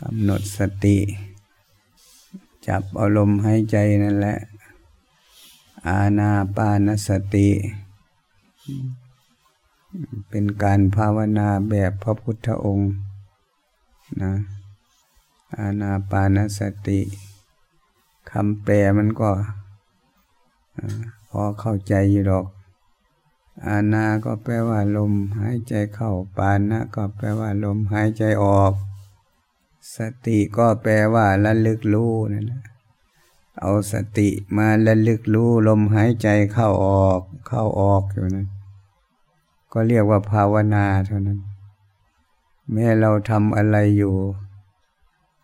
กำหนดสติ จับอารมณ์หายใจนั่นแหละ อาณาปานสติ เป็นการภาวนาแบบพระพุทธองค์นะอาณาปานสติคำแปลมันก็พอเข้าใจอยู่หรอก อาณาก็แปลว่าลมหายใจเข้า ปานะก็แปลว่าลมหายใจออก สติก็แปลว่าระลึกรู้นั่นแหละเอาสติมาระลึกรู้ลมหายใจเข้าออก เข้าออกอยู่นั้นก็เรียกว่าภาวนาเท่านั้น แม้เราทำอะไรอยู่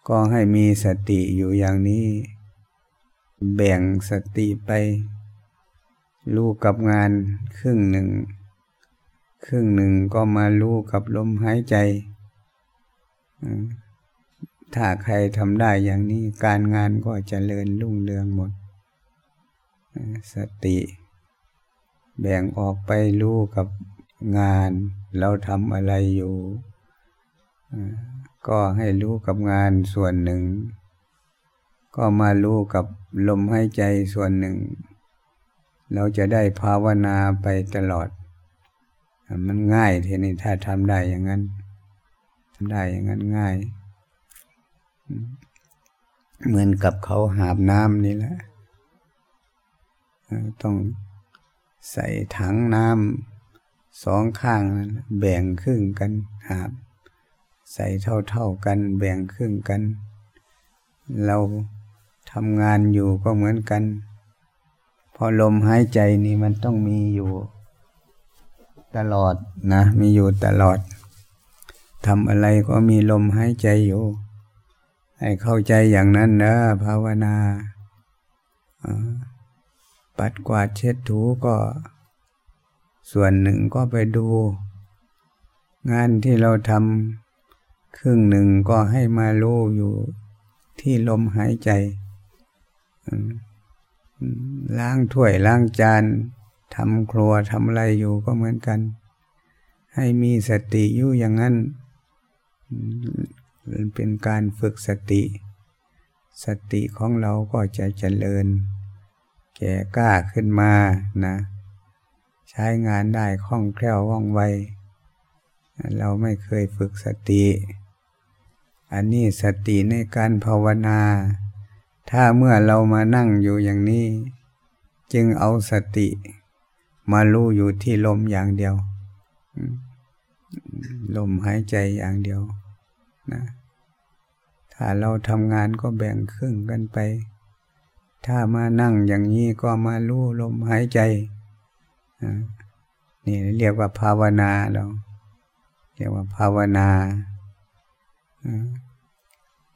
ก็ให้มีสติอยู่อย่างนี้ แบ่งสติไป รู้กับงานครึ่งหนึ่ง ครึ่งหนึ่งก็มารู้กับลมหายใจ ถ้าใครทำได้อย่างนี้การงานก็จเจริญรุ่งเรืองหมด สติแบ่งออกไปรู้กับงาน เราทำอะไรอยู่ ก็ให้รู้กับงานส่วนหนึ่ง ก็มารู้กับลมหายใจส่วนหนึ่ง เราจะได้ภาวนาไปตลอด มันง่ายทีนี้ถ้าทำได้อย่างนั้นทำได้อย่างนั้นง่าย เหมือนกับเขาหาบน้ำนี่แหละ ต้องใส่ถังน้ำสองข้างแบ่งครึ่งกันหาบ ใส่เท่าๆกันแบ่งครึ่งกัน เราทำงานอยู่ก็เหมือนกัน พอลมหายใจนี่มันต้องมีอยู่ ตลอดนะ มีอยู่ตลอดทำอะไรก็มีลมหายใจอยู่ ให้เข้าใจอย่างนั้นนะภาวนา ปัดกวาดเช็ดถูก็ ส่วนหนึ่งก็ไปดู งานที่เราทำครึ่งหนึ่งก็ให้มาลู่อยู่ที่ลมหายใจ ล้างถ้วยล้างจานทำครัวทำอะไรอยู่ก็เหมือนกัน ให้มีสติอยู่อย่างนั้น มันเป็นการฝึกสติ สติของเราก็จะเจริญ แก่กล้าขึ้นมานะ ใช้งานได้คล่องแคล่วว่องไว เราไม่เคยฝึกสติ อันนี้สติในการภาวนา ถ้าเมื่อเรามานั่งอยู่อย่างนี้ จึงเอาสติ มารู้อยู่ที่ลมอย่างเดียวลมหายใจอย่างเดียว นะถ้าเราทำงานก็แบ่งครึ่งกันไป ถ้ามานั่งอย่างนี้ก็มารู้ลมหายใจนี่เรียกว่าภาวนาเราเรียกว่าภาวนา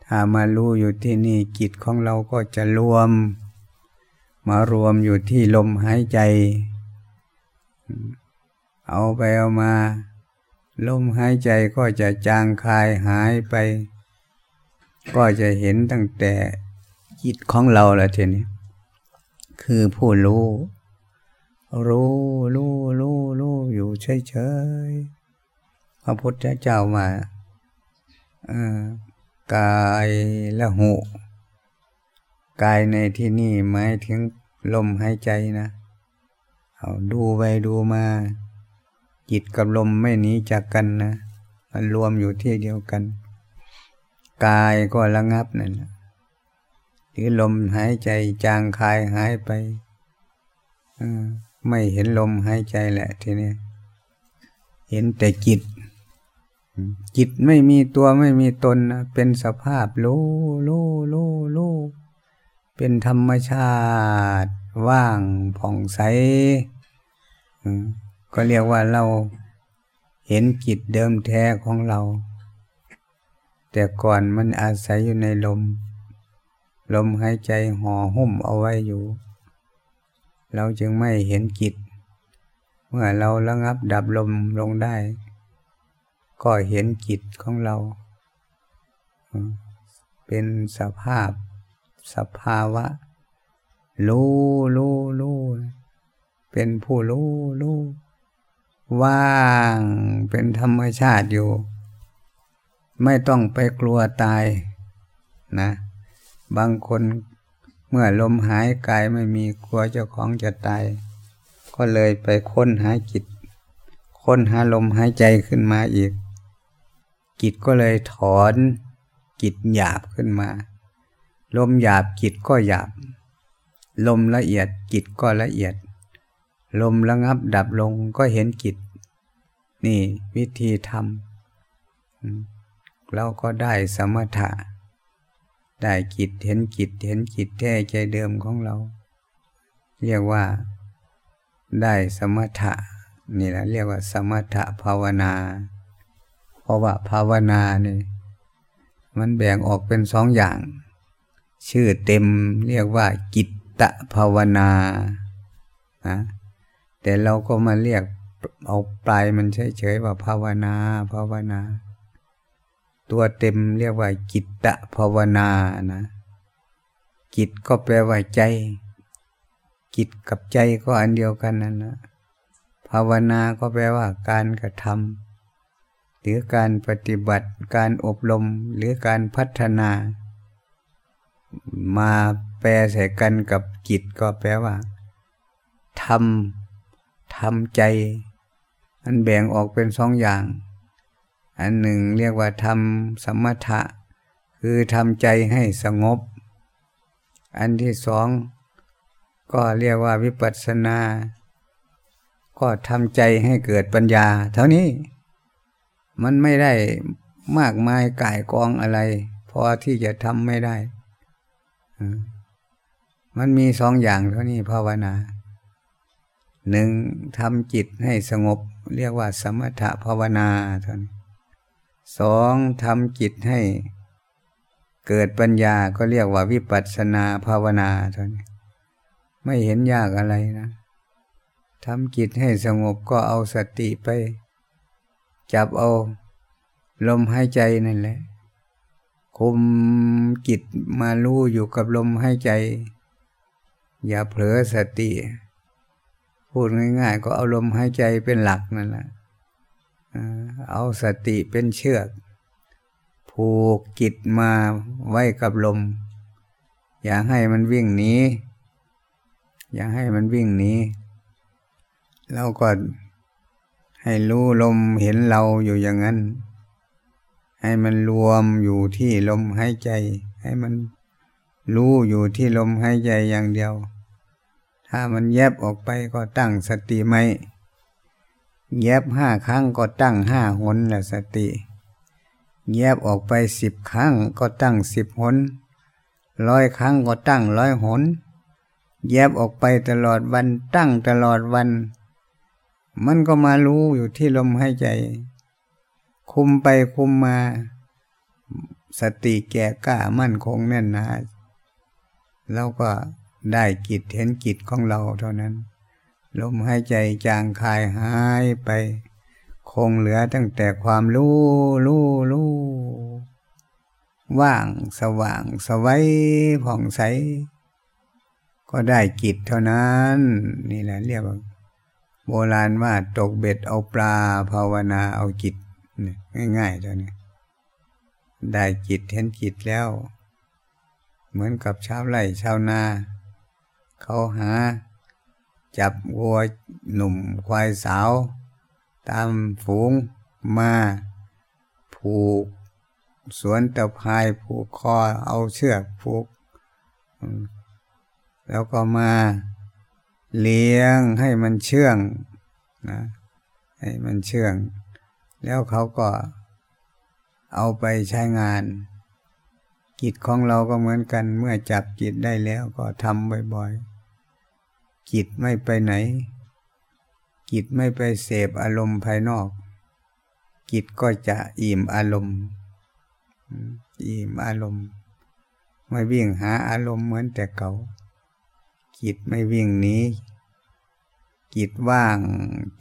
ถ้ามารู้อยู่ที่นี่จิตของเราก็จะรวม มารวมอยู่ที่ลมหายใจ เอาไปเอามา ลมหายใจก็จะจางคายหายไป ก็จะเห็นตั้งแต่จิตของเราละทีนี้ คือผู้รู้ รู้รู้รู้รู้อยู่เฉยๆพระพุทธเจ้ามาอ่ากายและหูกายในที่นี่หมายถึงลมหายใจนะ เอาดูไปดูมา จิตกับลมไม่หนีจากกันนะมันรวมอยู่ที่เดียวกัน กายก็ระงับนั่นหรือลมหายใจจางคายหายไปไม่เห็นลมหายใจแหละทีนี้เห็นแต่จิต จิตไม่มีตัวไม่มีตนนะเป็นสภาพรู้รู้รู้รู้เป็นธรรมชาติ ว่างผ่องใส ก็เรียกว่าเราเห็นจิตเดิมแท้ของเรา แต่ก่อนมันอาศัยอยู่ในลม ลมหายใจห่อหุ้มเอาไว้อยู่ เราจึงไม่เห็นจิต เมื่อเราระงับดับลมลงได้ ก็เห็นจิตของเรา เป็นสภาพ สภาวะ รู้รู้รู้เป็นผู้รู้รู้ ว่างเป็นธรรมชาติอยู่ ไม่ต้องไปกลัวตายนะ บางคนเมื่อลมหายกายไม่มีกลัวเจ้าของจะตาย ก็เลยไปค้นหาจิต ค้นหาลมหายใจขึ้นมาอีก จิตก็เลยถอนจิตหยาบขึ้นมา ลมหยาบจิตก็หยาบ ลมละเอียดจิตก็ละเอียด ลมระงับดับลงก็เห็นจิตนี่วิธีทำเราก็ได้สมถะ ได้จิตเห็นจิตเห็นจิตแท้ใจเดิมของเรา เรียกว่าได้สมถะนี่แหละเรียกว่าสมถะภาวนา เพราะว่าภาวนานี่มันแบ่งออกเป็นสองอย่าง ชื่อเต็มเรียกว่ากิตตภาวนานะ แต่เราก็มาเรียกเอาปลายมันเฉยๆว่าภาวนา ภาวนา ตัวเต็มเรียกว่าจิตตะภาวนานะจิตก็แปลว่าใจจิตกับใจก็อันเดียวกันนั่นนะภาวนาก็แปลว่าการกระทำหรือการปฏิบัติ การอบรมหรือการพัฒนา มาแปลใส่กันกับจิตก็แปลว่าทำ ทำใจ อันแบ่งออกเป็นสองอย่าง อันหนึ่งเรียกว่าทำสมถะ คือทำใจให้สงบ อันที่สองก็เรียกว่าวิปัสสนา ก็ทำใจให้เกิดปัญญา เท่านี้ มันไม่ได้มากมายก่ายกองอะไร พอที่จะทำไม่ได้ มันมีสองอย่างเท่านี้ภาวนา หนึ่งทำจิตให้สงบ เรียกว่าสมถะภาวนาท่านี้สองทำจิตให้เกิดปัญญาก็เรียกว่าวิปัสสนาภาวนาท่านี้ไม่เห็นยากอะไรนะทำจิตให้สงบก็เอาสติไป จับเอา ลมหายใจนั่นแหละ คุมจิตมาลู่อยู่กับลมหายใจ อย่าเผลอสติ พูดง่าย ๆ ก็เอาลมหายใจเป็นหลักนั่นแหละเอาสติเป็นเชือก ผูกจิตมาไว้กับลม อย่าให้มันวิ่งหนีอย่าให้มันวิ่งหนีเราก็ให้รู้ลมเห็นเราอยู่อย่างนั้น ให้มันรวมอยู่ที่ลมหายใจ ให้มันรู้อยู่ที่ลมหายใจอย่างเดียว ถ้ามันแยบออกไปก็ตั้งสติไหมแยบห้าครั้งก็ตั้งห้าหนแหละสติ แยบออกไปสิบครั้งก็ตั้งสิบหนร้อยครั้งก็ตั้งร้อยหนแยบออกไปตลอดวันตั้งตลอดวัน มันก็มารู้อยู่ที่ลมหายใจ คุมไปคุมมา สติแก่กล้ามั่นคงแน่นหนาแล้วก็ ได้กิจเห็นกิจของเราเท่านั้น ลมหายใจจางคายหายไป คงเหลือตั้งแต่ความรู้รู้รู้ว่างสว่างสวัยผ่องใส ก็ได้กิจเท่านั้น นี่แหละเรียกว่า โบราณว่าตกเบ็ดเอาปลาภาวนาเอาจิตง่ายๆเท่านี้ได้จิตเห็นจิตแล้ว เหมือนกับชาวไร่ชาวนา เขาหา จับวัวหนุ่มควายสาว ตามฝูงมา ผูก สวนตะพายผูกคอเอาเชือกผูก แล้วก็มาเลี้ยงให้มันเชื่องนะให้มันเชื่อง แล้วเขาก็เอาไปใช้งาน กิจของเราก็เหมือนกันเมื่อจับจิตได้แล้วก็ทำบ่อยๆ จิตไม่ไปไหน จิตไม่ไปเสพอารมณ์ภายนอก จิตก็จะอิ่มอารมณ์ อิ่มอารมณ์ ไม่วิ่งหาอารมณ์เหมือนแต่เก่า จิตไม่วิ่งหนีจิตว่าง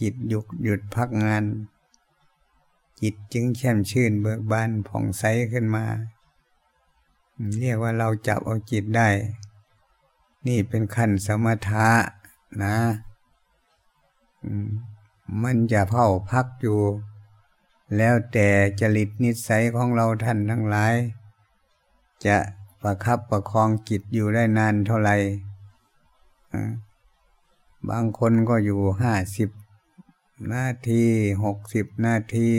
จิตหยุดหยุดพักงาน จิตจึงแช่มชื่นเบิกบานผ่องใสขึ้นมา เรียกว่าเราจับเอาจิตได้ นี่เป็นขั้นสมถะ นะมันจะเผาพักอยู่ แล้วแต่จริตนิสัยของเราท่านทั้งหลาย จะประคับประคองจิตอยู่ได้นานเท่าไหร่บางคนก็อยู่ห้าสิบนาทีหกสิบนาที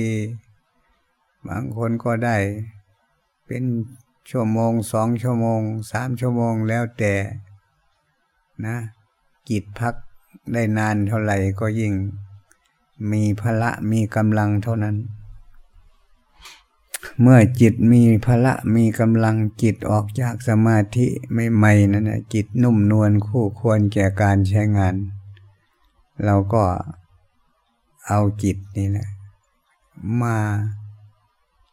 บางคนก็ได้ เป็นชั่วโมงสองชั่วโมงสามชั่วโมงแล้วแต่นะ จิตพักได้นานเท่าไหร่ก็ยิ่ง มีพละมีกำลังเท่านั้น เมื่อจิตมีพละมีกำลังจิตออกจากสมาธิไม่ใหม่นั่นนะจิตนุ่มนวลคู่ควรแก่การใช้งาน เราก็เอาจิตนี่แหละมา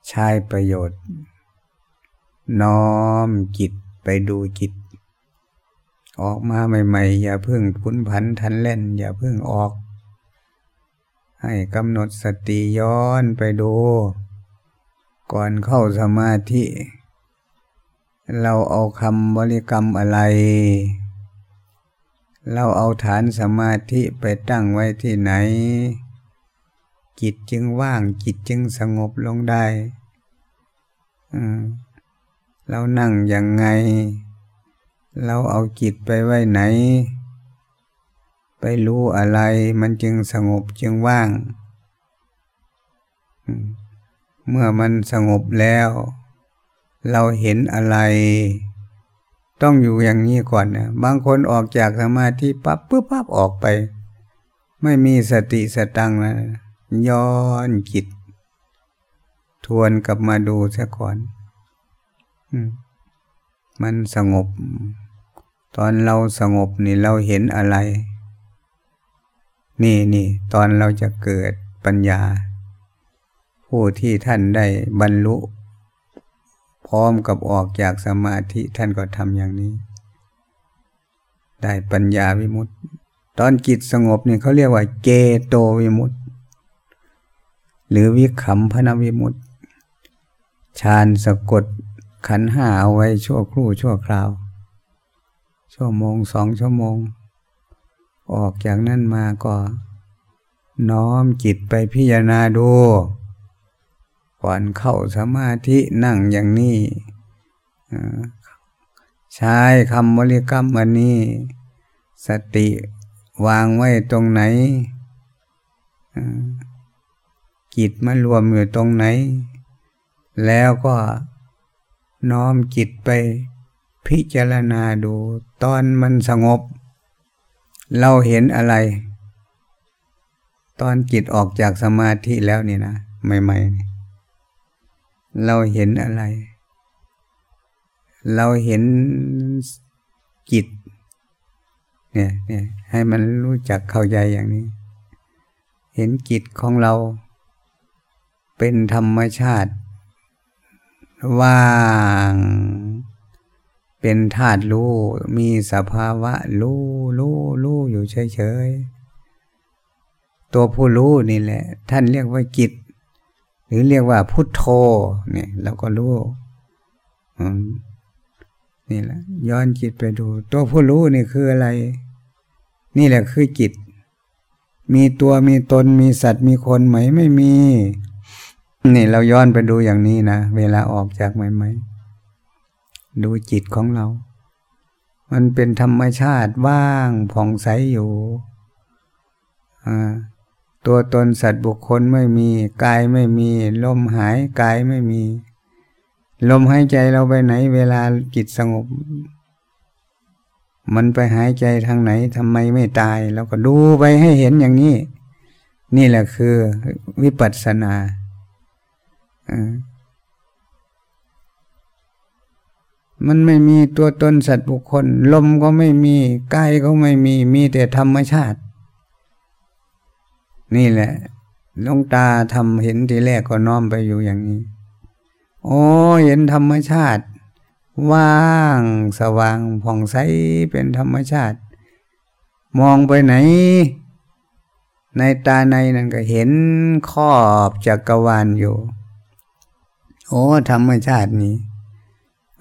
ใช้ประโยชน์ น้อมจิตไปดูจิต ออกมาใหม่ๆ อย่าเพิ่งพุนผันทันเล่น อย่าเพิ่งออก ให้กำหนดสติย้อนไปดู ก่อนเข้าสมาธิ เราเอาคำบริกรรมอะไร เราเอาฐานสมาธิไปตั้งไว้ที่ไหน จิตจึงว่างจิตจึงสงบลงได้เรานั่งยังไง เราเอาจิตไปไว้ไหน ไปรู้อะไรมันจึงสงบจึงว่าง เมื่อมันสงบแล้ว เราเห็นอะไร ต้องอยู่อย่างนี้ก่อนนะบางคนออกจากสมาธิปั๊บปุ๊บปั๊บออกไป ไม่มีสติสตังนะย้อนจิต ทวนกลับมาดูซะก่อนมันสงบ ตอนเราสงบนี่เราเห็นอะไร นี่นี่ตอนเราจะเกิดปัญญา ผู้ที่ท่านได้บรรลุ พร้อมกับออกจากสมาธิท่านก็ทำอย่างนี้ ได้ปัญญาวิมุตตตอนจิตสงบนี่เขาเรียกว่าเจโตวิมุตตหรือวิขำพนวิมุตติฌานสะกดขันห้าเอาไว้ชั่วครู่ชั่วคราว ชั่วโมงสองชั่วโมง ออกจากนั้นมาก็ น้อมจิตไปพิจารณาดูก่อนเข้าสมาธินั่งอย่างนี้ใช้คำบริกรรมอันนี้ สติวางไว้ตรงไหนจิตมารวมอยู่ตรงไหน แล้วก็น้อมจิตไป พิจารณาดูตอนมันสงบ เราเห็นอะไร ตอนจิตออกจากสมาธิแล้วนี่นะใหม่ๆ เราเห็นอะไร เราเห็นจิตเนี่ยเนี่ยให้มันรู้จักเข้าใจอย่างนี้ เห็นจิตของเรา เป็นธรรมชาติ ว่าง เป็นธาตุรู้ มีสภาวะรู้รู้รู้อยู่เฉยๆ ตัวผู้รู้นี่แหละ ท่านเรียกว่าจิต หรือเรียกว่าพุทโธเนี่ยเราก็รู้นี่แหละ ย้อนจิตไปดู ตัวผู้รู้นี่คืออะไร นี่แหละคือจิต มีตัวมีตนมีสัตว์มีคนไหมไม่มี นี่เราย้อนไปดูอย่างนี้นะ เวลาออกจากใหม่ๆ ดูจิตของเรา มันเป็นธรรมชาติว่างผ่องใสอยู่ตัวตนสัตว์บุคคลไม่มีกายไม่มีลมหายกายไม่มี ลมหายใจเราไปไหน เวลาจิตสงบ มันไปหายใจทางไหนทำไมไม่ตายเราก็ดูไปให้เห็นอย่างนี้ นี่แหละคือวิปัสสนา มันไม่มีตัวตนสัตว์บุคคล ลมก็ไม่มีกายก็ไม่มี มีแต่ธรรมชาติ นี่แหละลงตาทำเห็นทีแรกก็น้อมไปอยู่อย่างนี้ โอ้เห็นธรรมชาติ ว่างสว่างผ่องใสเป็นธรรมชาติ มองไปไหน ในตาในนั่นก็เห็นขอบจักกรวาลอยู่ โอ้ธรรมชาตินี้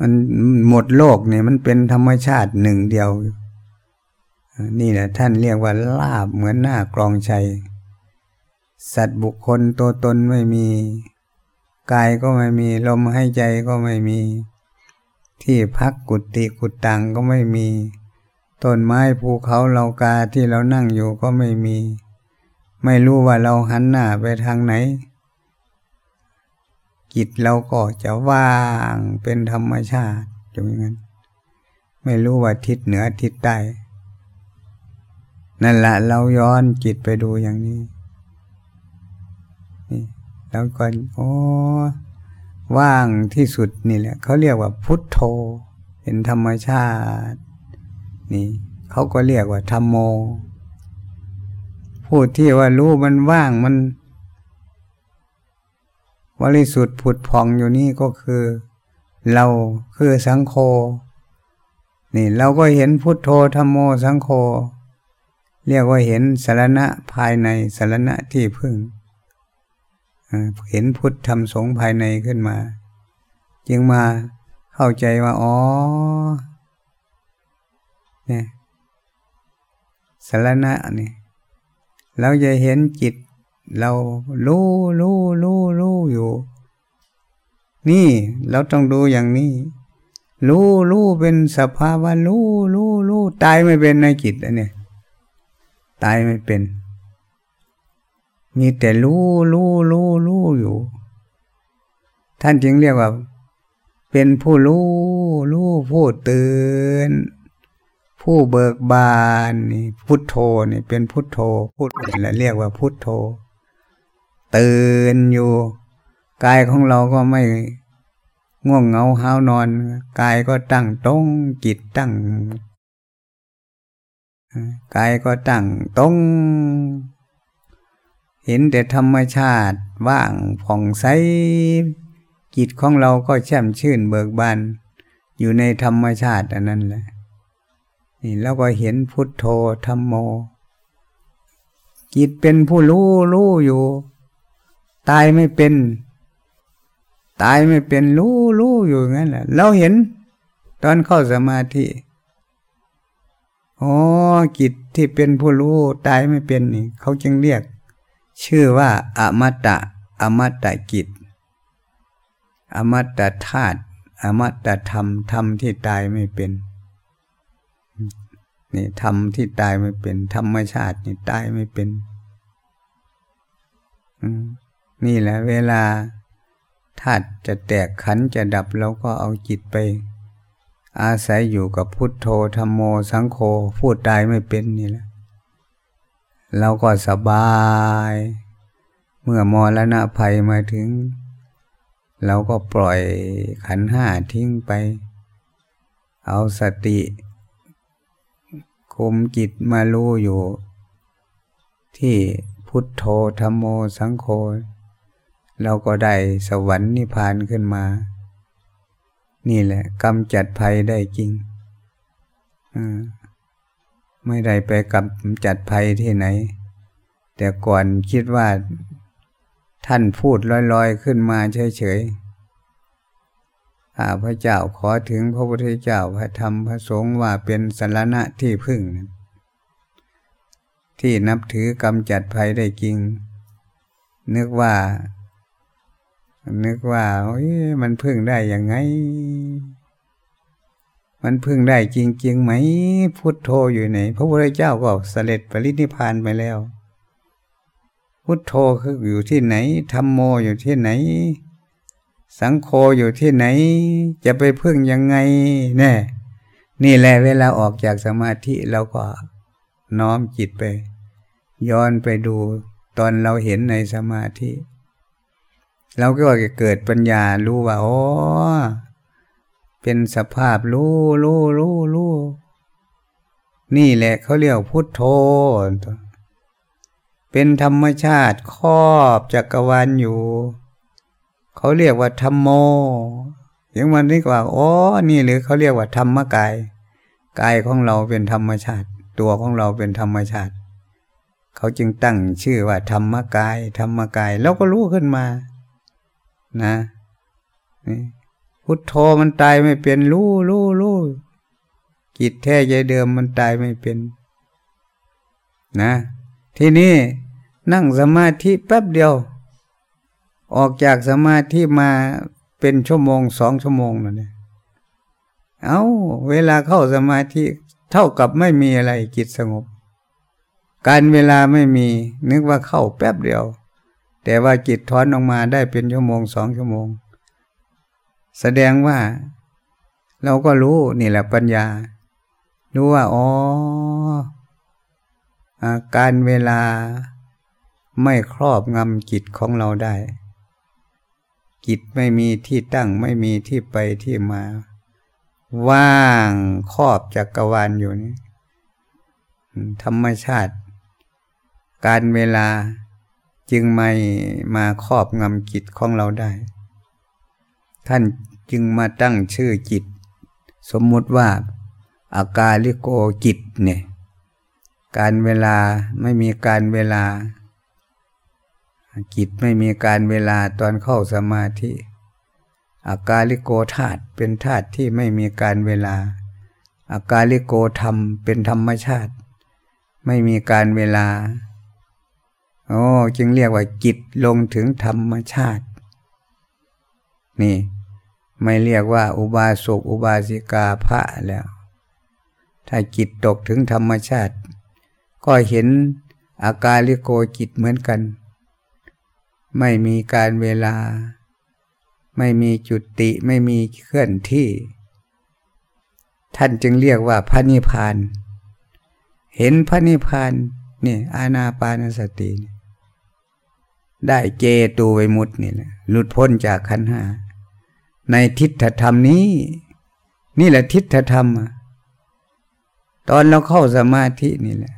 มันหมดโลกเนี่ยมันเป็นธรรมชาติหนึ่งเดียว นี่แหละท่านเรียกว่าลาบเหมือนหน้ากรองชัย สัตว์บุคคลตัวตนไม่มี กายก็ไม่มีลมหายใจก็ไม่มี ที่พักกุฏิกุตังก็ไม่มี ต้นไม้ภูเขาเรากาที่เรานั่งอยู่ก็ไม่มี ไม่รู้ว่าเราหันหน้าไปทางไหน จิตเราก็จะว่างเป็นธรรมชาติอย่างนั้น ไม่รู้ว่าทิศเหนือทิศใต้นั่นแหละเราย้อนจิตไปดูอย่างนี้นี่แล้วก็โอ้ว่างที่สุดนี่แหละเขาเรียกว่าพุทโธเป็นธรรมชาติ นี่เขาก็เรียกว่าธรรมโม พูดที่ว่ารู้มันว่างมัน บริสุทธิ์ผุดพองอยู่นี่ก็คือ เราคือสังโฆนี่เราก็เห็นพุทโธธรรมโมสังโฆเรียกว่าเห็นสารณะภายในสารณะที่พึ่งเห็นพุทธธรรมสงภายในขึ้นมา จึงมาเข้าใจว่า อ๋อเนี่ยสารณะนี่เราจะเห็นจิต เรารู้รู้รู้รู้อยู่ นี่เราต้องดูอย่างนี้ รู้รู้เป็นสภาวะรู้รู้รู้ตายไม่เป็นในจิตอันนี้ตายไม่เป็น มีแต่รู้รู้รู้รู้อยู่ ท่านจึงเรียกว่า เป็นผู้รู้รู้ผู้ตื่นผู้เบิกบานนี่พุทโธนี่เป็นพุทโธพุทและเรียกว่าพุทโธ ตื่นอยู่ กายของเราก็ไม่ง่วงเหงาห้าวนอน กายก็ตั้งตรงจิตตั้งกายก็ตั้งตรงเห็นแต่ธรรมชาติว่างผ่องใสจิตของเราก็แช่มชื่นเบิกบานอยู่ในธรรมชาติอันนั้นแหละนี่แล้วก็เห็นพุทโธธรรมโมจิตเป็นผู้รู้รู้อยู่ ตายไม่เป็น ตายไม่เป็นรู้รู้อยู่งั้นแหละเราเห็น ตอนเข้าสมาธิอ๋อจิตที่เป็นผู้รู้ตายไม่เป็นนี่เขาจึงเรียก ชื่อว่า อมตะ อมตะจิตอมตะธาตุอมตะธรรมธรรมที่ตายไม่เป็นนี่ธรรมที่ตายไม่เป็น ธรรมชาตินี่ตายไม่เป็น นี่แหละเวลาธาตุจะแตกขันจะดับเราก็เอาจิตไป อาศัยอยู่กับพุทโธธรรมโมสังโฆพูดตายไม่เป็นนี่แหละเราก็สบาย เมื่อมรณะภัยมาถึง เราก็ปล่อยขันห้าทิ้งไป เอาสติคุมจิตมารู้อยู่ ที่พุทโธธรรมโมสังโฆ เราก็ได้สวรรค์นิพพานขึ้นมา นี่แหละกำจัดภัยได้จริงไม่ได้ไปกำจัดภัยที่ไหน แต่ก่อนคิดว่าท่านพูดลอยๆ ขึ้นมาเฉยๆอาพระเจ้าขอถึงพระพุทธเจ้าพระธรรมพระสงฆ์ว่าเป็นสารณะที่พึ่ง ที่นับถือกำจัดภัยได้จริง นึกว่า นึกว่าโอ้ยมันพึ่งได้ยังไง มันพึ่งได้จริงๆไหม พุทโธอยู่ไหน พระพุทธเจ้าก็เสด็จปรินิพานไปแล้ว พุทโธคืออยู่ที่ไหนธรรมโมอยู่ที่ไหน สังโฆอยู่ที่ไหน จะไปพึ่งยังไงแน่นี่แหละเวลาออกจากสมาธิเราก็น้อมจิตไป ย้อนไปดูตอนเราเห็นในสมาธิ เราก็จะเกิดปัญญารู้ว่าอ๋อเป็นสภาพรู้รู้รู้รู้นี่แหละเขาเรียกพุทโธ เป็นธรรมชาติครอบจักรวาลอยู่ เขาเรียกว่าธรรมโมอย่างมันนี่กว่าอ๋อนี่หรือเขาเรียกว่าธรรมกาย กายของเราเป็นธรรมชาติ ตัวของเราเป็นธรรมชาติ เขาจึงตั้งชื่อว่าธรรมกาย ธรรมกายเราก็รู้ขึ้นมา นะนี่พุทโธมันตายไม่เป็นรู้รู้รู้กิจแท้ใจเดิมมันตายไม่เป็น นะ ทีนี้นั่งสมาธิแป๊บเดียว ออกจากสมาธิมาเป็นชั่วโมงสองชั่วโมงแล้วเนี่ยเอา้าเวลาเข้าสมาธิเท่ากับไม่มีอะไรจิตสงบ การเวลาไม่มี นึกว่าเข้าแป๊บเดียว แต่ว่าจิตถอนออกมาได้เป็นชั่วโมงสองชั่วโมง แสดงว่า เราก็รู้นี่แหละปัญญา รู้ว่าอ๋อการเวลาไม่ครอบงำจิตของเราได้ จิตไม่มีที่ตั้งไม่มีที่ไปที่มา ว่างครอบจักรวาลอยู่นี่ธรรมชาติ การเวลา จึงไม่มาครอบงำจิตของเราได้ ท่านจึงมาตั้งชื่อจิต สมมุติว่าอากาลิโกจิตเนี่ยการเวลาไม่มีการเวลา จิตไม่มีการเวลาตอนเข้าสมาธิอากาลิโกธาตุเป็นธาตุที่ไม่มีการเวลาอากาลิโกธรรมเป็นธรรมชาติ ไม่มีการเวลา โอ้จึงเรียกว่าจิตลงถึงธรรมชาติ นี่ ไม่เรียกว่า อุบาสกอุบาสิกาพระแล้ว ถ้าจิตตกถึงธรรมชาติ ก็เห็นอาการลิโกจิตเหมือนกัน ไม่มีการเวลา ไม่มีจุติไม่มีเคลื่อนที่ ท่านจึงเรียกว่าพระนิพพาน เห็นพระนิพพานนี่อาณาปานสติ ได้เจตูไวมุตนี่แหละหลุดพ้นจากขันหา ในทิฏฐธรรมนี้ นี่แหละทิฏฐธรรม ตอนเราเข้าสมาธินี่แหละ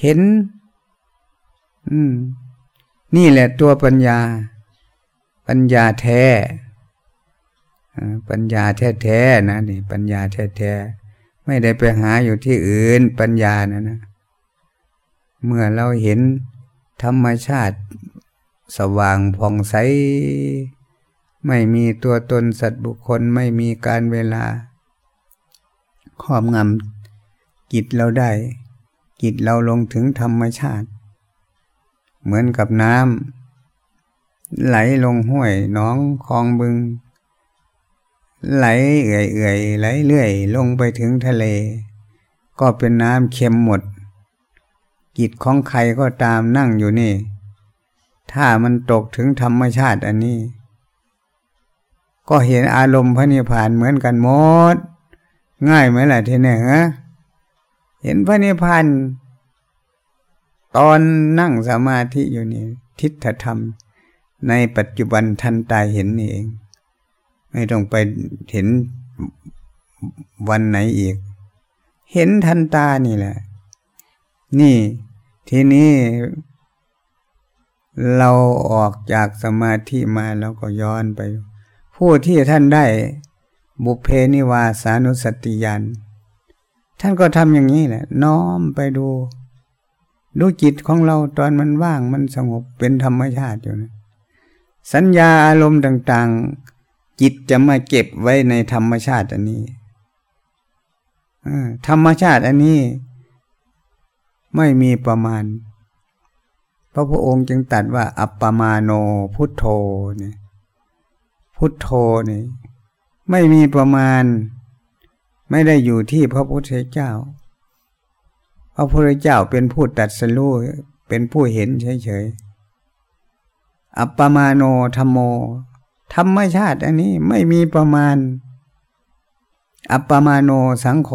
เห็น อืม นี่แหละตัวปัญญา ปัญญาแท้ปัญญาแท้แท้นะนี่ ปัญญาแท้แท้ไม่ได้ไปหาอยู่ที่อื่น ปัญญานะนะ เมื่อเราเห็นธรรมชาติ สว่างผ่องใส ไม่มีตัวตนสัตว์บุคคลไม่มีการเวลาครอบงำจิตเราได้ จิตเราลงถึงธรรมชาติ เหมือนกับน้ำไหลลงห้วยน้องคลองบึง ไหลเอื่อยเอื่อยไหลเลื่อย ลงไปถึงทะเล ก็เป็นน้ำเค็มหมดจิตของใครก็ตามนั่งอยู่นี่ ถ้ามันตกถึงธรรมชาติอันนี้ ก็เห็นอารมณ์พระนิพพานเหมือนกันหมด ง่ายไหมล่ะทีนี้ฮะเห็นพระนิพพานตอนนั่งสมาธิอยู่นี่ทิฏฐธรรม ในปัจจุบันทันตาเห็นนี่เอง ไม่ต้องไปเห็นวันไหนอีก เห็นทันตานี่แหละ นี่ทีนี้ เราออกจากสมาธิมาแล้วก็ย้อนไป ผู้ที่ท่านได้บุเพนิวาสานุสติยานท่านก็ทำอย่างนี้แหละ น้อมไปดู ดูจิตของเราตอนมันว่างมันสงบเป็นธรรมชาติอยู่นะสัญญาอารมณ์ต่างๆ จิตจะมาเก็บไว้ในธรรมชาติอันนี้ธรรมชาติอันนี้ ไม่มีประมาณ พระพุทธองค์จึงตัดว่า อัปปมาโนพุทโธเนี่ยพุทโธนี่ไม่มีประมาณ ไม่ได้อยู่ที่พระพุทธเจ้า พระพุทธเจ้าเป็นผู้ตัดสรู้เป็นผู้เห็นเฉยๆ อัปปมาโนธรรมโม ธรรมชาติอันนี้ไม่มีประมาณ อัปปมาโนสังโฆ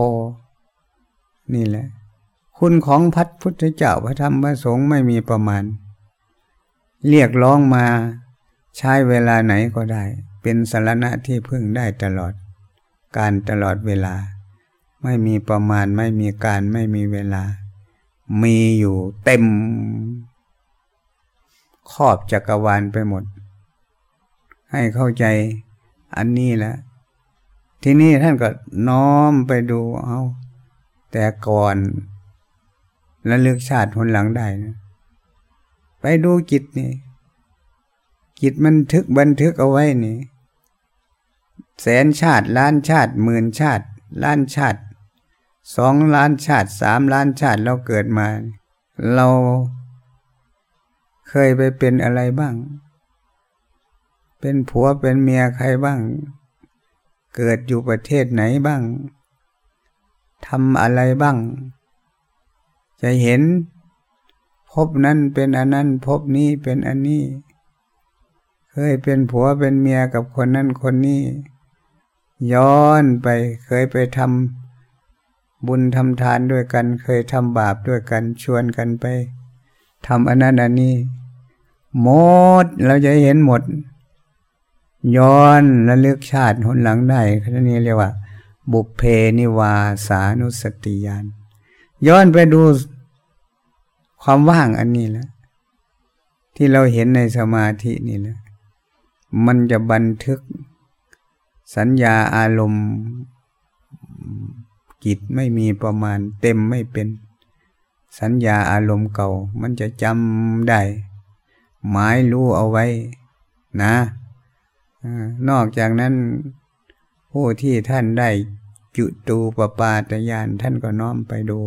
นี่แหละ คุณของพัดพุทธเจ้าพระธรรมพระสงฆ์ไม่มีประมาณ เรียกร้องมาใช้เวลาไหนก็ได้ เป็นสารณะที่พึ่งได้ตลอด การตลอดเวลา ไม่มีประมาณไม่มีการไม่มีเวลา มีอยู่เต็มครอบจักรวาลไปหมด ให้เข้าใจอันนี้แหละที่นี่ท่านก็น้อมไปดูเอาแต่ก่อน และเลือกชาติคนหลังได้นะ ไปดูจิตนี่จิตมันทึกบันทึกเอาไว้นี่ แสนชาติล้านชาติหมื่นชาติ ล้านชาติสองล้านชาติสามล้านชาติเราเกิดมา เราเคยไปเป็นอะไรบ้าง เป็นผัวเป็นเมียใครบ้าง เกิดอยู่ประเทศไหนบ้างทำอะไรบ้าง จะเห็นพบนั้นเป็นอันนั้นพบนี้เป็นอันนี้ เคยเป็นผัวเป็นเมียกับคนนั้นคนนี้ ย้อนไปเคยไปทำบุญทำทานด้วยกัน เคยทำบาปด้วยกันชวนกันไปทำอันนั้นอันนี้ หมดเราจะเห็นหมด ย้อนและเลือกชาติหนหลังได้คณนี้เรียกว่า บุพเพนิวาสานุสติยานย้อนไปดู ความว่างอันนี้แหละที่เราเห็นในสมาธินี่แหละมันจะบันทึกสัญญาอารมณ์จิตไม่มีประมาณเต็มไม่เป็น สัญญาอารมณ์เก่า มันจะจำได้ หมายรู้เอาไว้นะนอกจากนั้น ผู้ที่ท่านได้จุตูปปาตยานท่านก็น้อมไปดู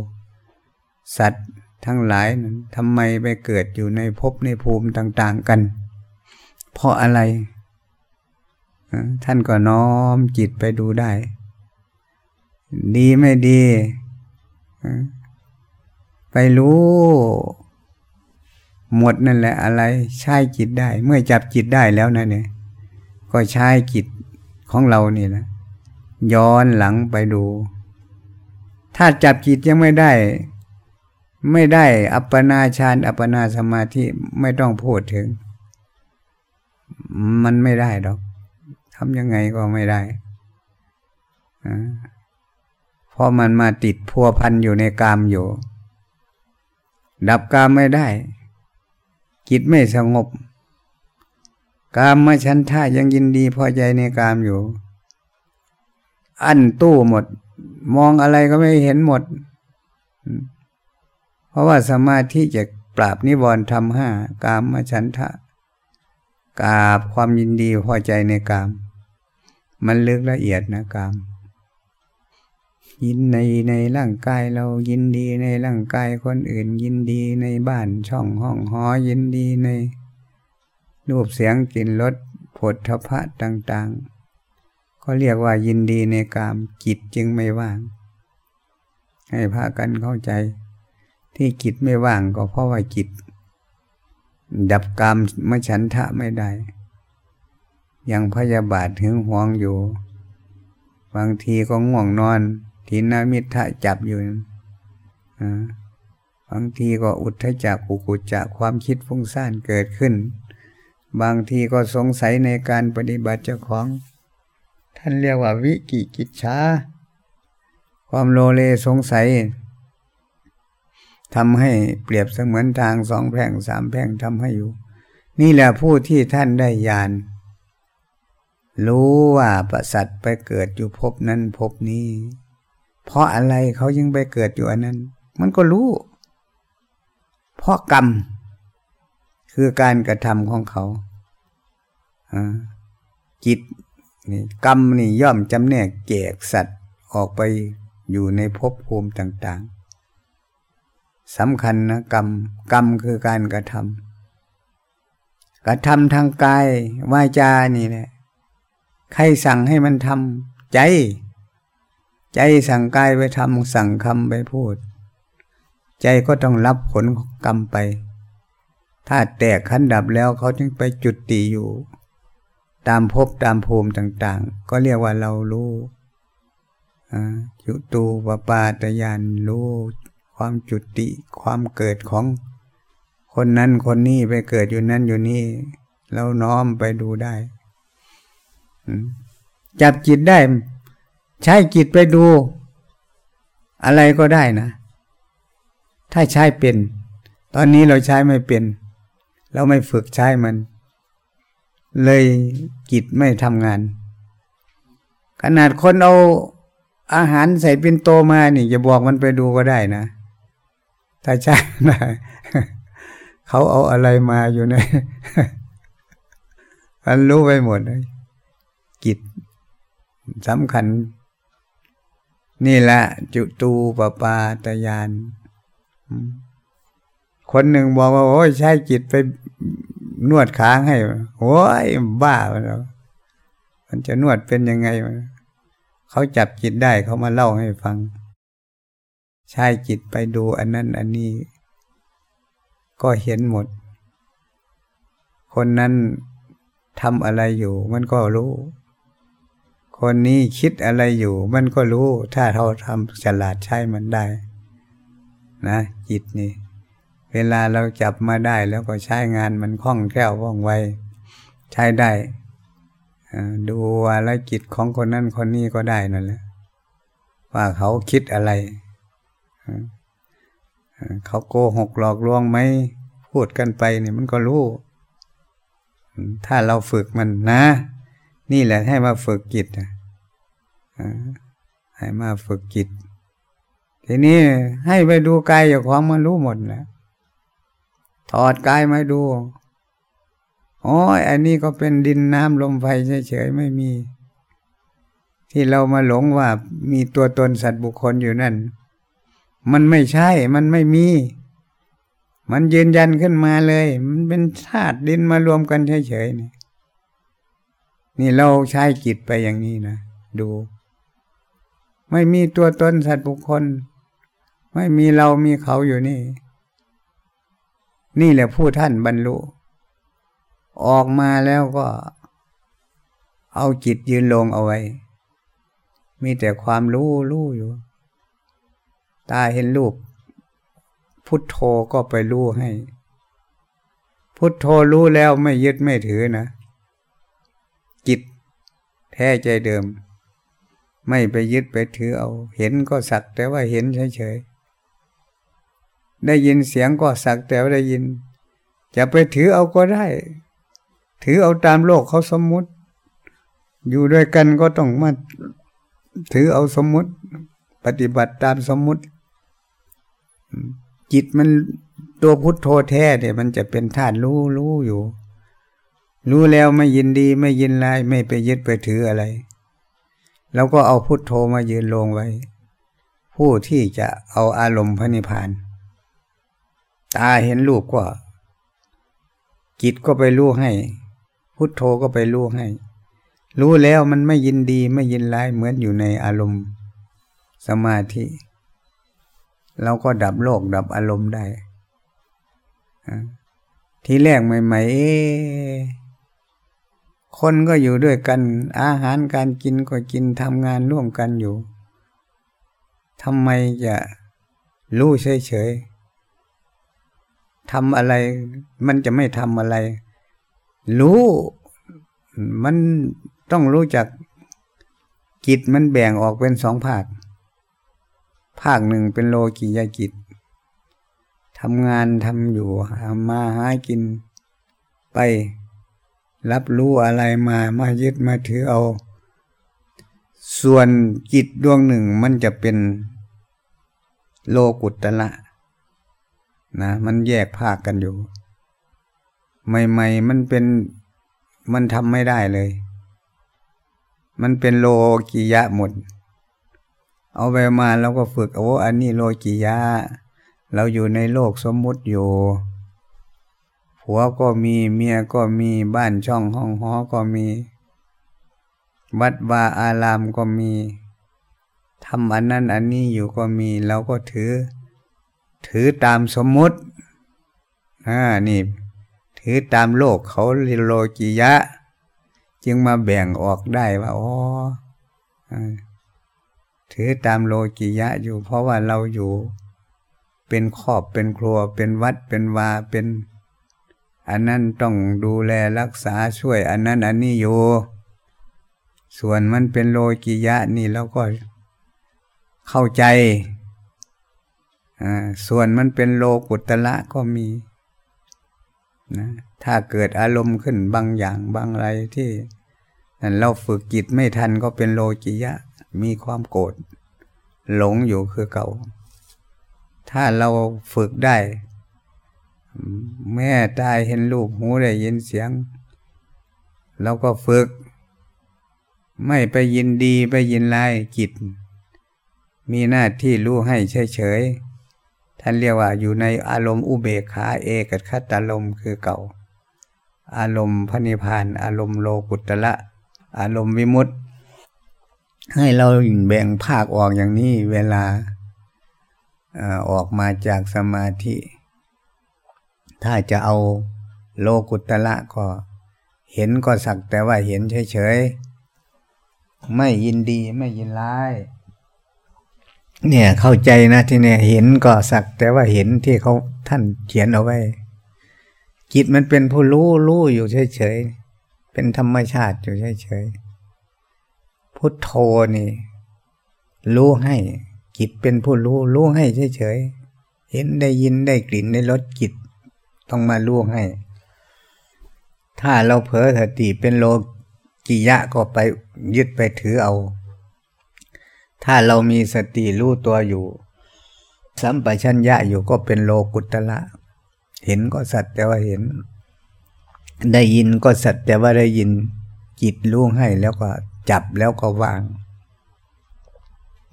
สัตว์ ทั้งหลายนั้นทำไมไปเกิดอยู่ในภพในภูมิต่าง ๆกัน เพราะอะไร ท่านก็น้อมจิตไปดูได้ ดีไม่ดี ไปรู้ หมดนั่นแหละอะไร ใช้จิตได้ เมื่อจับจิตได้แล้วนั่นเนี่ย ก็ใช้จิตของเรานี่แหละย้อนหลังไปดู ถ้าจับจิตยังไม่ได้ ไม่ได้อัปปนาฌานอัปปนาสมาธิไม่ต้องพูดถึง มันไม่ได้ดอกทำยังไงก็ไม่ได้เพราะมันมาติดพัวพันอยู่ในกามอยู่ ดับกามไม่ได้ จิตไม่สงบ กามมาชันท่ายังยินดีพอใจในกามอยู่ อันตู้หมด มองอะไรก็ไม่เห็นหมด เพราะว่าสมาธิจะปราบนิวรณ์ทำห้ากามมาชันทะกาบความยินดีพอใจในกาม มันลึกละเอียดนะกาม ยินในในร่างกายเรายินดีในร่างกายคนอื่น ยินดีในบ้านช่องห้องหอยินดีในรูปเสียงกลิ่นรสผลทพะต่างๆ ก็เรียกว่ายินดีในกามจิตจึงไม่ว่าง ให้พากันเข้าใจ ที่จิตไม่ว่างก็เพราะว่าจิต ดับกามมฉันทะไม่ได้ ยังพยาบาทถึงห่วงอยู่ บางทีก็ง่วงนอนทินามิทะจับอยู่บางทีก็อุทธจักกุกุจักความคิดฟุ้งซ่านเกิดขึ้น บางทีก็สงสัยในการปฏิบัติเจ้าของ ท่านเรียกว่าวิกิกิจชาความโลเลสงสัย ทำให้เปรียบเสมือนทางสองแพ่งสามแพ่งทำให้อยู่ นี่แหละผู้ที่ท่านได้ญาณรู้ว่าประสัตไปเกิดอยู่พบนั้นพบนี้ เพราะอะไรเขายังไปเกิดอยู่อันนั้น มันก็รู้ เพราะกรรม คือการกระทำของเขาจิตนี่กรรมนี่ย่อมจำแนกแจกสัตว์ออกไปอยู่ในภพภูมิต่าง สำคัญนะกรรม กรรมคือการกระทำกระทำทางกายวาจานี่แหละใครสั่งให้มันทำใจ ใจสั่งกายไปทำสั่งคำไปพูด ใจก็ต้องรับผลของกรรมไป ถ้าแตกขันดับแล้วเขาจึงไปจุดตีอยู่ ตามภพตามภูมิต่าง ๆ ก็เรียกว่าเรารู้จุตูปปาตยานรู้ ความจุติ ความเกิดของคนนั้นคนนี้ไปเกิดอยู่นั่นอยู่นี่เราน้อมไปดูได้ จับจิตได้ ใช้จิตไปดู อะไรก็ได้นะ ถ้าใช้เป็น ตอนนี้เราใช้ไม่เป็น เราไม่ฝึกใช้มัน เลยจิตไม่ทำงาน ขนาดคนเอาอาหารใส่เป็นโตมานี่จะบอกมันไปดูก็ได้นะ ถ้าใช่นะเขาเอาอะไรมาอยู่ในมันรู้ไปหมดเลยกิจสำคัญ นี่แหละ จุตูปปาตยาน คนหนึ่งบอกว่า โอ้ยใช้จิตไปนวดขาให้ โอ้ยบ้าแล้วมันจะนวดเป็นยังไง เขาจับจิตได้เขามาเล่าให้ฟัง ใช้จิตไปดูอันนั้นอันนี้ ก็เห็นหมด คนนั้นทำอะไรอยู่มันก็รู้ คนนี้คิดอะไรอยู่ มันก็รู้ ถ้าเราทำฉลาดใช้มันได้ นะ จิตนี่ เวลาเราจับมาได้แล้วก็ใช้งานมันคล่องแคล่วว่องไว ใช้ได้ดูว่าละจิตของคนนั้นคนนี้ก็ได้นั่นแหละว่าเขาคิดอะไร เขาโกหกหลอกลวงไหมพูดกันไปเนี่ยมันก็รู้ ถ้าเราฝึกมันนะ นี่แหละให้มาฝึกจิตให้มาฝึกจิต ทีนี้ให้ไปดูกายอย่างของมันรู้หมดนะถอดกายมาดูโอ๋ออันนี้ก็เป็นดินน้ำลมไฟเฉยๆไม่มี ที่เรามาหลงว่ามีตัวตนสัตว์บุคคลอยู่นั่น มันไม่ใช่ มันไม่มี มันยืนยันขึ้นมาเลย มันเป็นธาตุดินมารวมกันเฉยๆนี่นี่เราใช้จิตไปอย่างนี้นะ ดู ไม่มีตัวตนสัตว์บุคคล ไม่มีเรามีเขาอยู่นี่ นี่แหละผู้ท่านบรรลุ ออกมาแล้วก็ เอาจิตยืนลงเอาไว้ มีแต่ความรู้รู้อยู่ ตาเห็นรูป พุทโธก็ไปรู้ให้ พุทโธรู้แล้วไม่ยึดไม่ถือนะ จิต แท้ใจเดิม ไม่ไปยึดไปถือเอา เห็นก็สักแต่ว่าเห็นเฉยๆ ได้ยินเสียงก็สักแต่ว่าได้ยิน จะไปถือเอาก็ได้ ถือเอาตามโลกเขาสมมุติ อยู่ด้วยกันก็ต้องมาถือเอาสมมุติ ปฏิบัติตามสมมุติ จิตมันตัวพุทโธแท้เนี่ยมันจะเป็นธาตุรู้รู้อยู่ รู้แล้วไม่ยินดีไม่ยินร้ายไม่ไปยึดไปถืออะไร แล้วก็เอาพุทโธมายืนลงไว้ ผู้ที่จะเอาอารมณ์พระนิพพาน ตาเห็นรูปก็จิตก็ไปรู้ให้ พุทโธก็ไปรู้ให้ รู้แล้วมันไม่ยินดีไม่ยินร้ายเหมือนอยู่ในอารมณ์สมาธิ เราก็ดับโลกดับอารมณ์ได้ ทีแรกใหม่ๆคนก็อยู่ด้วยกัน อาหารการกินก็กินทำงานร่วมกันอยู่ทำไมจะรู้เฉยๆทำอะไร มันจะไม่ทำอะไร รู้ มันต้องรู้จักจิตมันแบ่งออกเป็นสองภาค ภาคหนึ่งเป็นโลกิยาจิตทำงานทำอยู่ทำมาหากิน ไปรับรู้อะไรมามายึดมาถือเอา ส่วนจิตดวงหนึ่งมันจะเป็นโลกุตตะนะมันแยกภาคกันอยู่ ใหม่ๆมันเป็นมันทำไม่ได้เลย มันเป็นโลกิยะหมด เอาไปมาเราก็ฝึกโอ้อันนี้โลกิยะเราอยู่ในโลกสมมุติอยู่ผัวก็มีเมียก็มีบ้านช่องห้องหอก็มี วัดวาอารามก็มีทำอันนั้นอันนี้อยู่ก็มีเราก็ถือ ถือตามสมมุติอ่านี่ ถือตามโลกเขาโลกิยะ จึงมาแบ่งออกได้ว่าอ๋อ ถือตามโลกิยะอยู่ เพราะว่าเราอยู่ เป็นครอบเป็นครัว เป็นวัดเป็นวาเป็น อันนั้นต้องดูแลรักษาช่วย อันนั้นอันนี้อยู่ ส่วนมันเป็นโลกิยะนี่เราก็เข้าใจส่วนมันเป็นโลกุตละก็มีนะถ้าเกิดอารมณ์ขึ้นบางอย่างบางอะไรที่เราฝึกจิตไม่ทันก็เป็นโลจิยะ มีความโกรธหลงอยู่คือเก่า ถ้าเราฝึกได้ แม่ตายเห็นลูกหูได้ยินเสียง เราก็ฝึก ไม่ไปยินดีไปยินร้ายจิต มีหน้าที่รู้ให้เฉยๆท่านเรียกว่าอยู่ในอารมณ์อุเบกขาเอกัคตารมคือเก่า อารมณ์พระนิพพาน อารมณ์โลกุตละ อารมณ์วิมุตติ ให้เราแบ่งภาคออกอย่างนี้เวลาออกมาจากสมาธิ ถ้าจะเอาโลกุตละก็ เห็นก็สักแต่ว่าเห็นเฉยๆ ไม่ยินดีไม่ยินร้าย เนี่ยเข้าใจนะที่เนี่ยเห็นก็สักแต่ว่าเห็นที่เขาท่านเขียนเอาไว้ จิตมันเป็นผู้รู้รู้อยู่เฉยๆ เป็นธรรมชาติอยู่เฉยๆ พุทโธนี่ รู้ให้จิตเป็นผู้รู้รู้ให้เฉยๆเห็นได้ยินได้กลิ่นได้รสจิตต้องมารู้ให้ ถ้าเราเผลอสติเป็นโลกิยะก็ไปยึดไปถือเอา ถ้าเรามีสติรู้ตัวอยู่สัมปชัญญะอยู่ก็เป็นโลกุตละ เห็นก็สัตว์แต่ว่าเห็น ได้ยินก็สัตว์แต่ว่าได้ยินจิตรู้ให้แล้วก็ จับแล้วก็วาง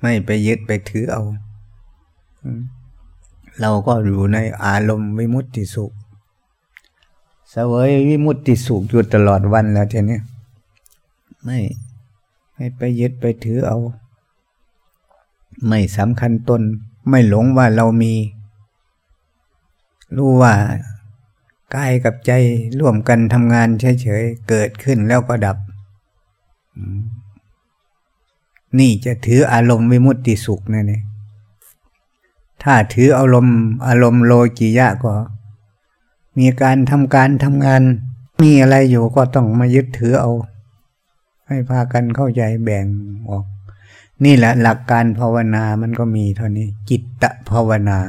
ไม่ไปยึดไปถือเอา เราก็อยู่ในอารมณ์วิมุตติสุขสวยวิมุตติสุขอยู่ตลอดวันแล้วทีนี้ไม่ไม่ไปยึดไปถือเอา ไม่สำคัญตน ไม่หลงว่าเรามี รู้ว่ากายกับใจร่วมกันทำงานเฉยๆเกิดขึ้นแล้วก็ดับ นี่จะถืออารมณ์วิมุตติสุขนั่นเองถ้าถืออารมณ์อารมณ์โลกิยะก็ มีการทำการทำงาน มีอะไรอยู่ก็ต้องมายึดถือเอา ให้พากันเข้าใจแบ่งออก นี่แหละหลักการภาวนามันก็มีเท่านี้ จิตตภาวนา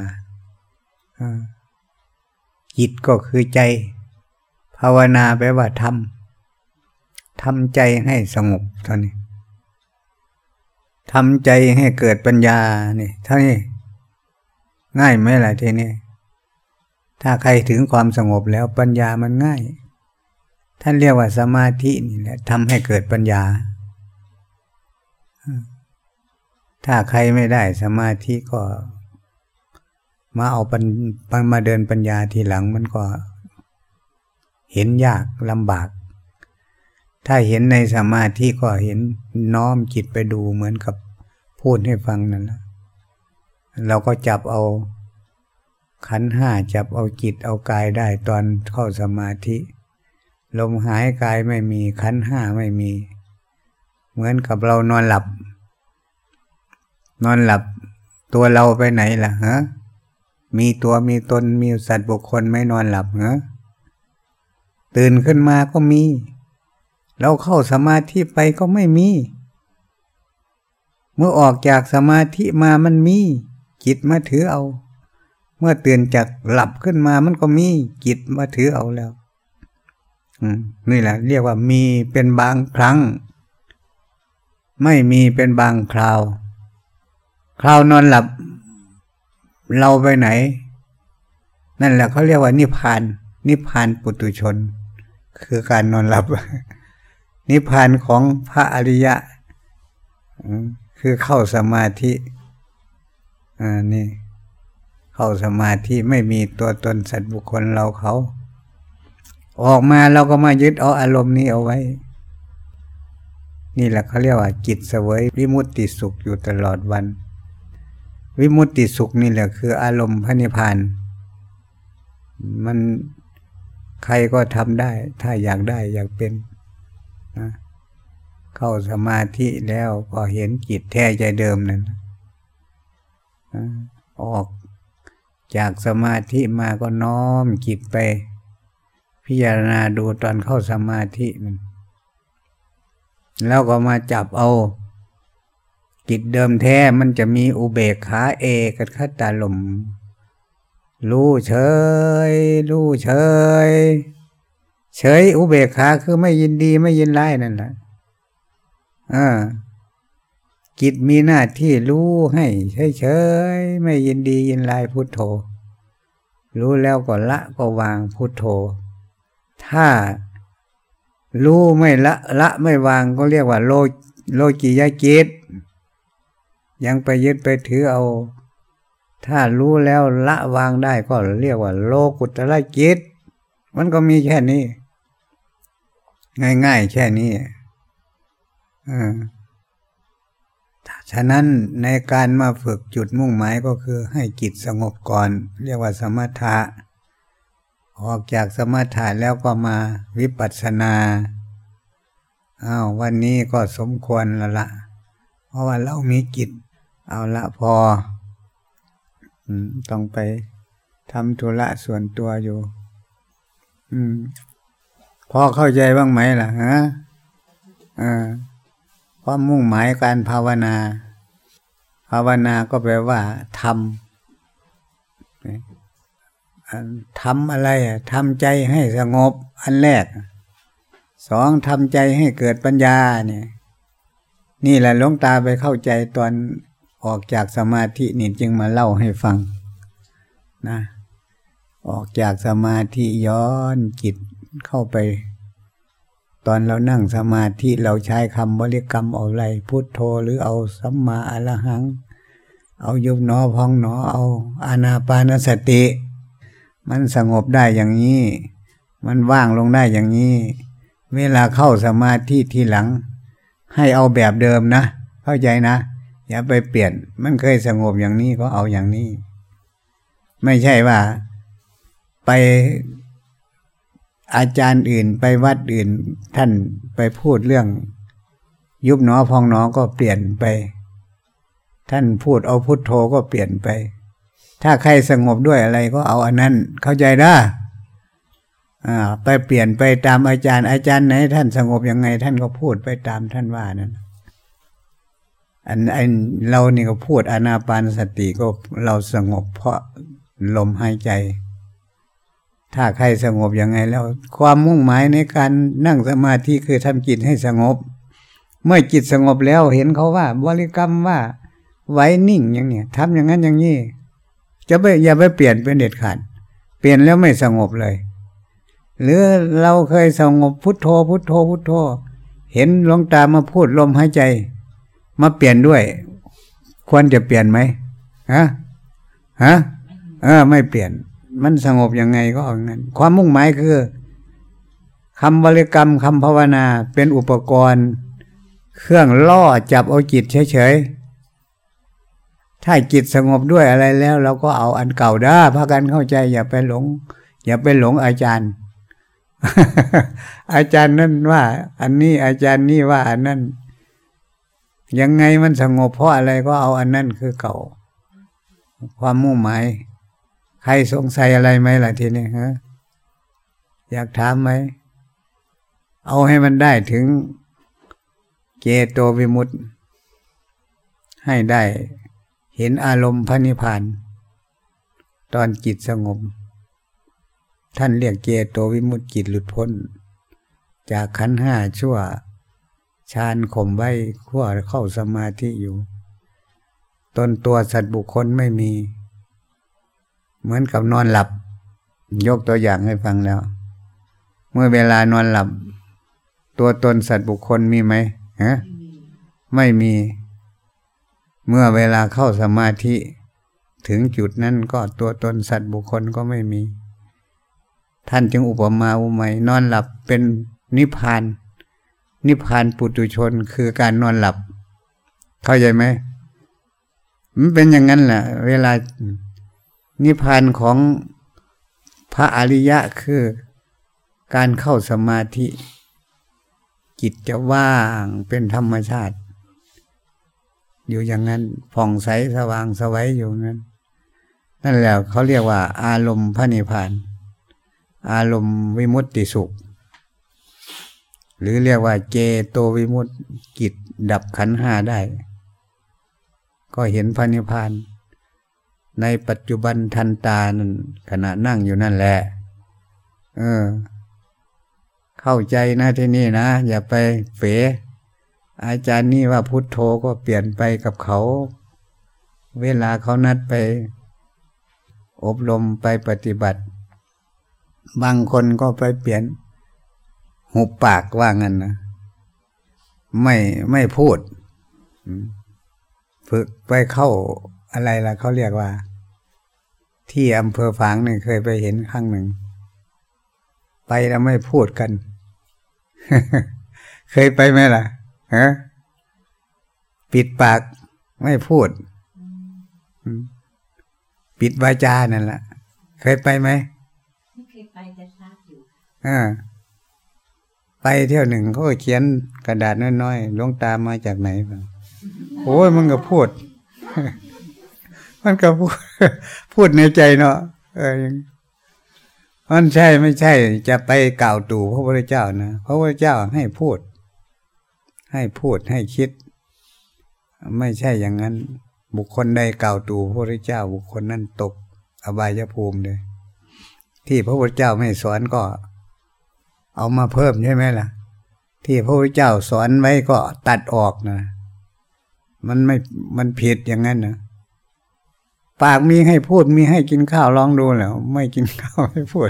จิตก็คือใจ ภาวนาแปลว่าทำ ทำใจให้สงบเท่านี้ทำใจให้เกิดปัญญานี่เท่านี้ง่ายไหมล่ะทีนี้ถ้าใครถึงความสงบแล้วปัญญามันง่าย ท่านเรียกว่าสมาธินี่แหละทำให้เกิดปัญญา ถ้าใครไม่ได้สมาธิก็ มาเอาปัญมาเดินปัญญาทีหลังมันก็ เห็นยากลำบาก ถ้าเห็นในสมาธิก็เห็นน้อมจิตไปดูเหมือนกับพูดให้ฟังนั่นแหละเราก็จับเอาขันห้าจับเอาจิตเอากายได้ตอนเข้าสมาธิ ลมหายกายไม่มีขันห้าไม่มี เหมือนกับเรานอนหลับ นอนหลับ ตัวเราไปไหนล่ะฮะมีตัวมีตนมีสัตว์บุคคลไม่นอนหลับเหรอตื่นขึ้นมาก็มี เราเข้าสมาธิไปก็ไม่มี เมื่อออกจากสมาธิมามันมี จิตมาถือเอา เมื่อตื่นจากหลับขึ้นมามันก็มีจิตมาถือเอาแล้วนี่แหละ เรียกว่ามีเป็นบางครั้ง ไม่มีเป็นบางคราว คราวนอนหลับ เราไปไหน นั่นแหละเขาเรียกว่านิพพาน นิพพานปุตุชน คือการนอนหลับ นิพพานของพระอริยะคือเข้าสมาธิอ่านี่ เข้าสมาธิไม่มีตัวตนสัตว์บุคคลเราเขา ออกมาเราก็มายึดเอาอารมณ์นี้เอาไว้ นี่แหละเขาเรียกว่าจิตเสวยวิมุตติสุขอยู่ตลอดวัน วิมุตติสุขนี่แหละคืออารมณ์พระนิพพาน มันใครก็ทำได้ ถ้าอยากได้อยากเป็น นะเข้าสมาธิแล้วก็เห็นจิตแท้ใจเดิมนั่นออกจากสมาธิมาก็น้อมจิตไป พิจารณาดูตอนเข้าสมาธิมันแล้วก็มาจับเอาจิตเดิมแท้มันจะมีอุเบกขาเอกัคตาลมรู้เฉย รู้เฉย เฉยอุเบกขาคือไม่ยินดีไม่ยินร้ายนั่นแหละอ่าจิตมีหน้าที่รู้ให้เฉยเฉยไม่ยินดียินร้ายพุทโธ รู้แล้วก็ละก็วางพุทโธ ถ้ารู้ไม่ละละไม่วางก็เรียกว่าโลโลกิยจิต ยังไปยึดไปถือเอา ถ้ารู้แล้วละวางได้ก็เรียกว่า โลกุตระจิต มันก็มีแค่นี้ ง่าย ๆ แค่นี้ฉะนั้นในการมาฝึกจุดมุ่งหมายก็คือให้จิตสงบก่อน เรียกว่าสมถะ ออกจากสมถะแล้วก็มาวิปัสสนาอ้าววันนี้ก็สมควรล้วละเพราะว่าเรามีจิตเอาละพอต้องไปทำธุระส่วนตัวอยู่ อืม พอเข้าใจบ้างไหมล่ะฮะอ่าความมุ่งหมายการภาวนา ภาวนาก็แปลว่าทำทำอะไรทำใจให้สงบ อันแรก สองทำใจให้เกิดปัญญาเนี่ยนี่แหละหลงตาไปเข้าใจตอนออกจากสมาธินี่จึงมาเล่าให้ฟังนะออกจากสมาธิย้อนจิต เข้าไป ตอนเรานั่งสมาธิเราใช้คำบริกรรมเอาอะไรพุทโธหรือเอาสัมมาอรหัง เอายุบหนอพองหนอเอาอานาปานสติ มันสงบได้อย่างนี้ มันว่างลงได้อย่างนี้ เวลาเข้าสมาธิทีหลัง ให้เอาแบบเดิมนะ เข้าใจนะ อย่าไปเปลี่ยนมันเคยสงบอย่างนี้ก็เอาอย่างนี้ ไม่ใช่ว่าไป อาจารย์อื่นไปวัดอื่น ท่านไปพูดเรื่อง ยุบหนอพองหนอก็เปลี่ยนไป ท่านพูดเอาพุทโธก็เปลี่ยนไป ถ้าใครสงบด้วยอะไรก็เอาอันนั้นเข้าใจได้อ่าไปเปลี่ยนไปตามอาจารย์ อาจารย์ไหนท่านสงบยังไง ท่านก็พูดไปตามท่านว่านั้นอันอันเรานี่ก็พูดอนาปานสติก็เราสงบเพราะลมหายใจ ถ้าใครสงบยังไงแล้ว ความมุ่งหมายในการนั่งสมาธิคือทำจิตให้สงบ เมื่อจิตสงบแล้วเห็นเขาว่า บริกรรมว่า ไว้นิ่งอย่างเนี้ยทำอย่างนั้นอย่างนี้จะไปอย่าไปเปลี่ยนเป็นเด็ดขาดเปลี่ยนแล้วไม่สงบเลย หรือเราเคยสงบพุทโธพุทโธพุทโธ เห็นลงตามาพูดลมหายใจ มาเปลี่ยนด้วย ควรจะเปลี่ยนไหมฮะฮะเออไม่เปลี่ยน มันสงบยังไงก็เอางนั้น ความมุ่งหมายคือคำบริกรรมคำภาวนาเป็นอุปกรณ์ เครื่องล่อจับเอาจิตเฉยๆ ถ้าจิตสงบด้วยอะไรแล้ว เราก็เอาอันเก่าได้พากันเข้าใจ อย่าไปหลง อย่าไปหลงอาจารย์ อาจารย์นั่นว่า อันนี้อาจารย์นี่ว่าอันนั้นยังไงมันสงบเพราะอะไรก็เอาอันนั้นคือเก่า ความมุ่งหมาย ใครสงสัยอะไรไหมล่ะทีนี้ฮะอยากถามไหม เอาให้มันได้ถึงเจโตวิมุตต์ให้ได้เห็นอารมณ์พระนิพพาน ตอนจิตสงบ ท่านเรียกเจโตวิมุตต์จิตหลุดพ้น จากขันห้าชั่วชานข่มไว้ขั้วเข้าสมาธิอยู่ ตนตัวสัตว์บุคคลไม่มี เหมือนกับนอนหลับ ยกตัวอย่างให้ฟังแล้ว เมื่อเวลานอนหลับ ตัวตนสัตว์บุคคลมีไหมฮะไม่มี เมื่อเวลาเข้าสมาธิ ถึงจุดนั้นก็ตัวตนสัตว์บุคคลก็ไม่มี ท่านจึงอุปมาอุไมยนอนหลับเป็นนิพพาน นิพพานปุตุชนคือการนอนหลับ เข้าใจไหมมันเป็นอย่างนั้นแหละเวลา นิพพานของพระอริยะคือการเข้าสมาธิ จิตจะว่างเป็นธรรมชาติ อยู่อย่างนั้นผ่องใสสว่างสวัยอยู่นั้น นั่นแหละเขาเรียกว่า อารมณ์พระนิพพาน อารมณ์วิมุตติสุข หรือเรียกว่าเจโตวิมุตติจิตดับขันห้าได้ ก็เห็นพระนิพพาน ในปัจจุบันทันตานั่นขณะนั่งอยู่นั่นแหละ เออ เข้าใจนะที่นี่นะ อย่าไปเฝอาจารย์นี่ว่าพุทโธก็เปลี่ยนไปกับเขา เวลาเขานัดไป อบรมไปปฏิบัติ บางคนก็ไปเปลี่ยน หุบปากว่างั้นนะไม่ไม่พูด ฝึกไปเข้า อะไรล่ะเขาเรียกว่า ที่อำเภอฝางเนี่ยเคยไปเห็นครั้งหนึ่ง ไปแล้วไม่พูดกัน เคยไปไหมล่ะฮะปิดปากไม่พูด ปิดวาจานั่นแหละเคยไปไหมไม่เคยไปแต่ทราบอยู่อ่าไปเที่ยวหนึ่งเขาก็เขียนกระดาษน้อยๆลงตามมาจากไหนบ้างโอ้ยมันก็พูด มันก็พูดพูดในใจเนาะเออมันใช่ไม่ใช่ จะไปกล่าวตู่พระพุทธเจ้านะพระพุทธเจ้าให้พูด ให้พูดให้คิด ไม่ใช่อย่างนั้น บุคคลใดกล่าวตู่พระพุทธเจ้า บุคคลนั้นตก อบายภูมิเลย ที่พระพุทธเจ้าไม่สอนก็ เอามาเพิ่มใช่ไหมล่ะ ที่พระพุทธเจ้าสอนไว้ก็ตัดออกนะ มันไม่มันผิดอย่างนั้นนะ ปากมีให้พูดมีให้กินข้าวลองดูแล้ว ไม่กินข้าวไม่พูด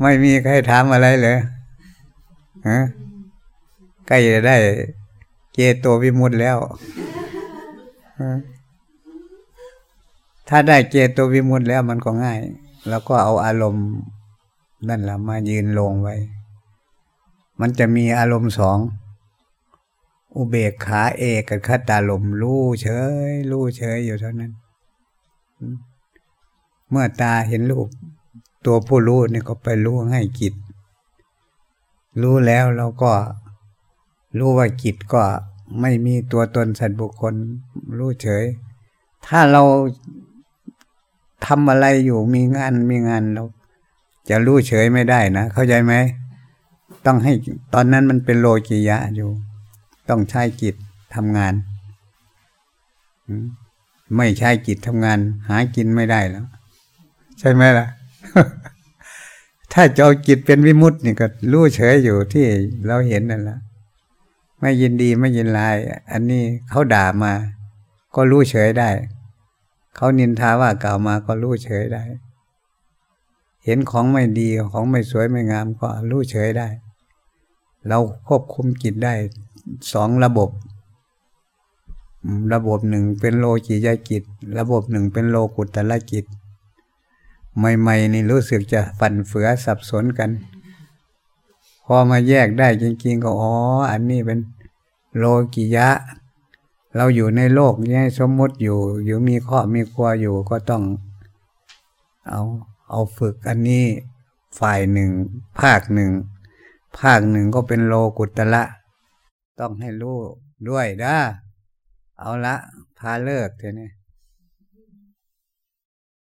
ไม่มีใครถามอะไรเลยฮะใกล้จะได้เจโตวิมุตแล้ว ถ้าได้เจโตวิมุตแล้วมันก็ง่าย แล้วก็เอาอารมณ์นั่นแหละมายืนลงไว้ มันจะมีอารมณ์สอง อุเบกขาเอกับคตาลมรู้เฉยรู้เฉยอยู่เท่านั้น เมื่อตาเห็นรูปตัวผู้รู้เนี่ยก็ไปรู้ให้จิต รู้แล้วเราก็รู้ว่าจิตก็ไม่มีตัวตนสัตว์บุคคลรู้เฉย ถ้าเราทำอะไรอยู่มีงานมีงานเราจะรู้เฉยไม่ได้นะ เข้าใจไหม ต้องให้ตอนนั้นมันเป็นโลกิยะอยู่ ต้องใช้จิตทำงาน ไม่ใช้จิตทำงาน หากินไม่ได้แล้ว ใช่ไหมล่ะ ถ้าจะเอาจิตเป็นวิมุตตินี่ก็รู้เฉยอยู่ที่เราเห็นนั่นแหละไม่ยินดีไม่ยินลาย อันนี้เขาด่ามา ก็รู้เฉยได้ เขานินทาว่ากล่าวมาก็รู้เฉยได้ เห็นของไม่ดีของไม่สวยไม่งามก็รู้เฉยได้ เราควบคุมจิตได้ สองระบบ ระบบหนึ่งเป็นโลจิยกิจ ระบบหนึ่งเป็นโลกุตละกิจ ใหม่ๆนี่รู้สึกจะฝันเฟือสับสนกัน พอมาแยกได้จริงๆก็อ๋อ อันนี้เป็นโลกิยะ เราอยู่ในโลกนี้สมมติอยู่ อยู่มีข้อมีครัวอยู่ก็ต้อง เอาเอาฝึกอันนี้ฝ่ายหนึ่ง ภาคหนึ่ง ภาคหนึ่งก็เป็นโลกุตละ ต้องให้รู้ด้วยนะเอาละพาเลิกเถอะนี่